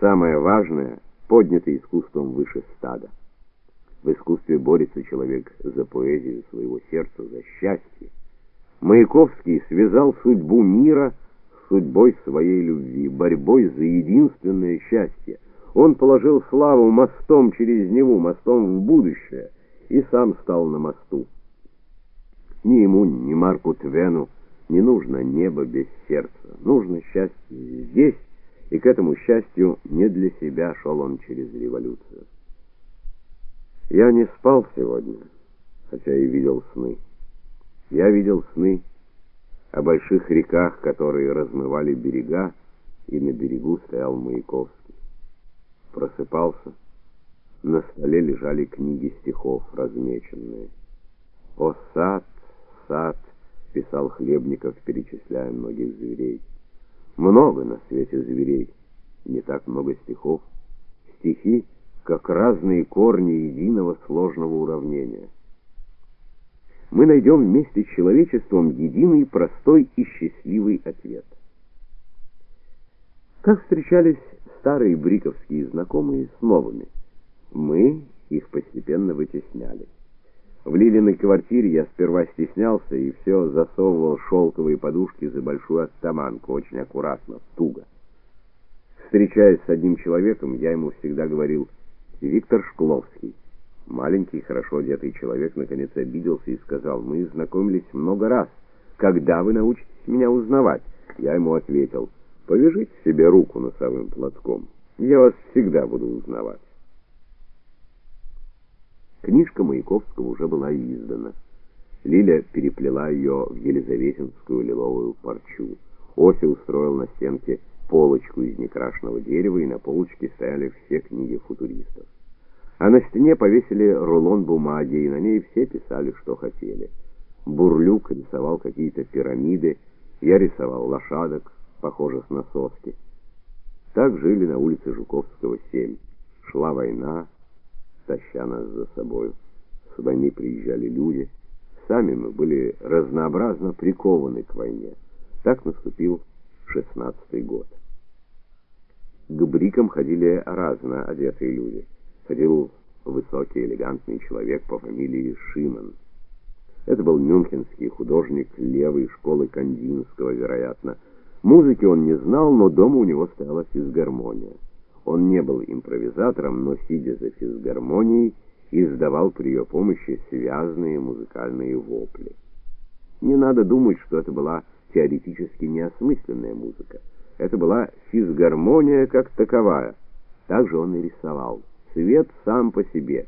Самое важное поднято искусством выше стада. В искусстве борется человек за поэзию своего сердца, за счастье. Маяковский связал судьбу мира с судьбой своей любви, борьбой за единственное счастье. Он положил славу мостом через Неву, мостом в будущее, и сам стал на мосту. Ни ему, ни Марку Твену не нужно небо без сердца. Нужно счастье здесь, и к этому счастью не для себя шел он через революцию. Я не спал сегодня, хотя и видел сны. Я видел сны о больших реках, которые размывали берега, и на берегу стоял Маяковский. Просыпался, на столе лежали книги стихов, размеченные. О сад, сад, писал Хлебников, перечисляя многих зверей. Много на свете зверей, не так много стихов. Стихи как разные корни единого сложного уравнения. Мы найдем вместе с человечеством единый, простой и счастливый ответ. Как встречались старые бриковские знакомые с новыми? Мы их постепенно вытесняли. В Лилиной квартире я сперва стеснялся и все засовывал шелковые подушки за большую оттаманку, очень аккуратно, туго. Встречаясь с одним человеком, я ему всегда говорил «Виктор Шкловский». Маленький, хорошо одетый человек наконец обиделся и сказал «Мы знакомились много раз. Когда вы научитесь меня узнавать?» Я ему ответил «Повяжите себе руку носовым платком. Я вас всегда буду узнавать». Книжка Маяковского уже была издана. Лиля переплела ее в елизаветинскую лиловую парчу. Ося устроил на стенке полочку из некрашенного дерева, и на полочке стояли все книги футуристов. А на стене повесили рулон бумаги, и на ней все писали, что хотели. Бурлюк рисовал какие-то пирамиды, я рисовал лошадок, похожих на соски. Так жили на улице Жуковского, 7. Шла война, таща нас за собой. С войны приезжали люди. Сами мы были разнообразно прикованы к войне. Так наступил шестнадцатый год. К брикам ходили разно одетые люди. Ходил высокий элегантный человек по фамилии Шиман. Это был мюнхенский художник левой школы Кандинского, вероятно. Музыки он не знал, но дома у него стояла физгармония. Он не был импровизатором, но сидя за физгармонией, издавал при ее помощи связные музыкальные вопли. Не надо думать, что это была теоретически неосмысленная музыка. Это была физгармония как таковая. Так же он и рисовал. Свет сам по себе.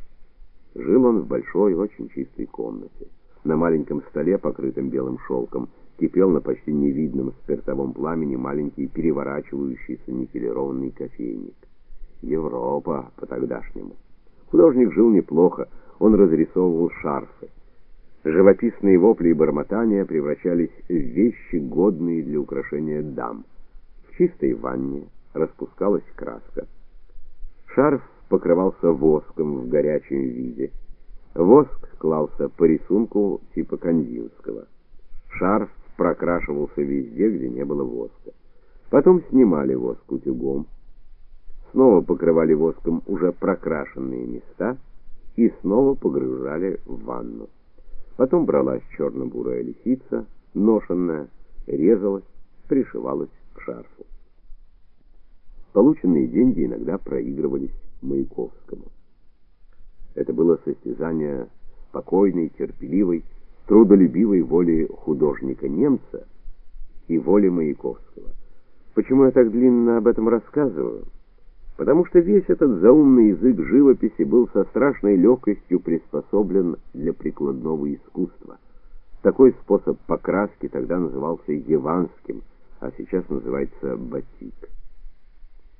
Жил он в большой, очень чистой комнате. На маленьком столе, покрытом белым шелком, кипел на почти невидном спиртовом пламени маленький переворачивающийся никелированный кофейник. Европа по-тогдашнему. Художник жил неплохо, он разрисовывал шарфы. Живописные вопли и бормотания превращались в вещи, годные для украшения дам. В чистой ванне распускалась краска. Шарф покрывался воском в горячем виде. Воск клался по рисунку типа Кандинского. Шарф прокрашивался везде, где не было воска. Потом снимали воск утюгом снова покрывали воском уже прокрашенные места и снова погружали в ванну. Потом бралась черно-бурая лисица, ношенная, резалась, пришивалась к шарфу. Полученные деньги иногда проигрывались Маяковскому. Это было состязание спокойной, терпеливой, трудолюбивой воли художника-немца и воли Маяковского. Почему я так длинно об этом рассказываю? Потому что весь этот заумный язык живописи был со страшной легкостью приспособлен для прикладного искусства. Такой способ покраски тогда назывался яванским, а сейчас называется батик.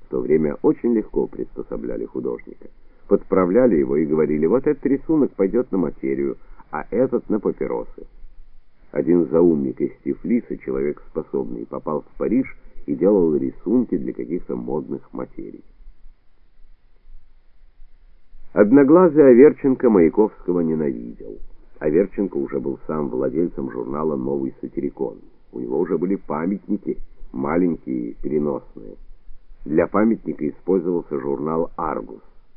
В то время очень легко приспособляли художника. Подправляли его и говорили, вот этот рисунок пойдет на материю, а этот на папиросы. Один заумник из Тифлиса, человек способный, попал в Париж и делал рисунки для каких-то модных материй. Одноглазый Аверченко Маяковского ненавидел. Аверченко уже был сам владельцем журнала «Новый сатирикон». У него уже были памятники, маленькие, переносные. Для памятника использовался журнал «Аргус».